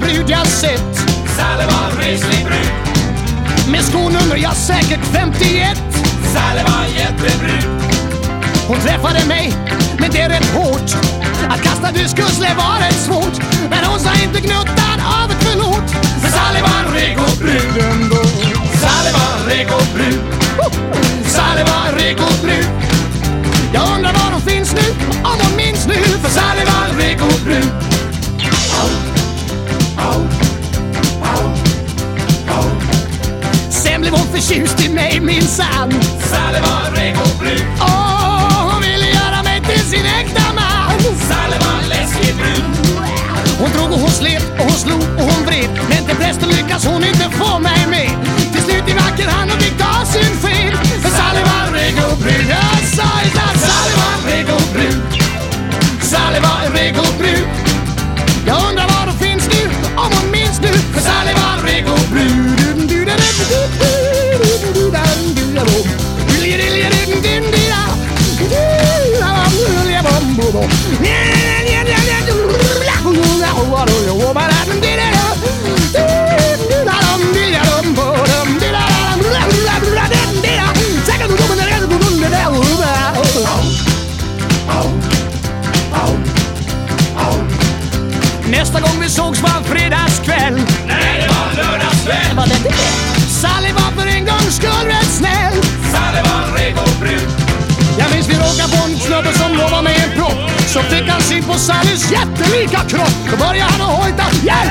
brud jag sett. En reslig brud. Med skonummer jag säkert 51. Sally var en jättebrud. Hon träffade mig, men det är rätt hårt. Att kasta dyskusle var rätt svårt. Men hon sa inte gnuttan av ett förlåt. Men en reko brud ändå. En reko brud. En reko brud. Jag undrar förtjust i mig minsann. Sally var reko brud. Åh, hon ville göra mig till sin äkta man. Sally var läskig brud. Hon drog och hon slet och hon slog och hon vred. Men till prästen lyckas hon inte få mig med. Till slut i vacker hand och fick ta sin sked. För Sally var reko brud. Jag sa att Sally var en reko brud. Sally var reko brud. Jag undrar var hon finns nu, om hon minns nu. För Sally Nästa gång vi sågs var fredag sin syn på Sallys jättelika kropp. Då börjar han att hojta hjälp,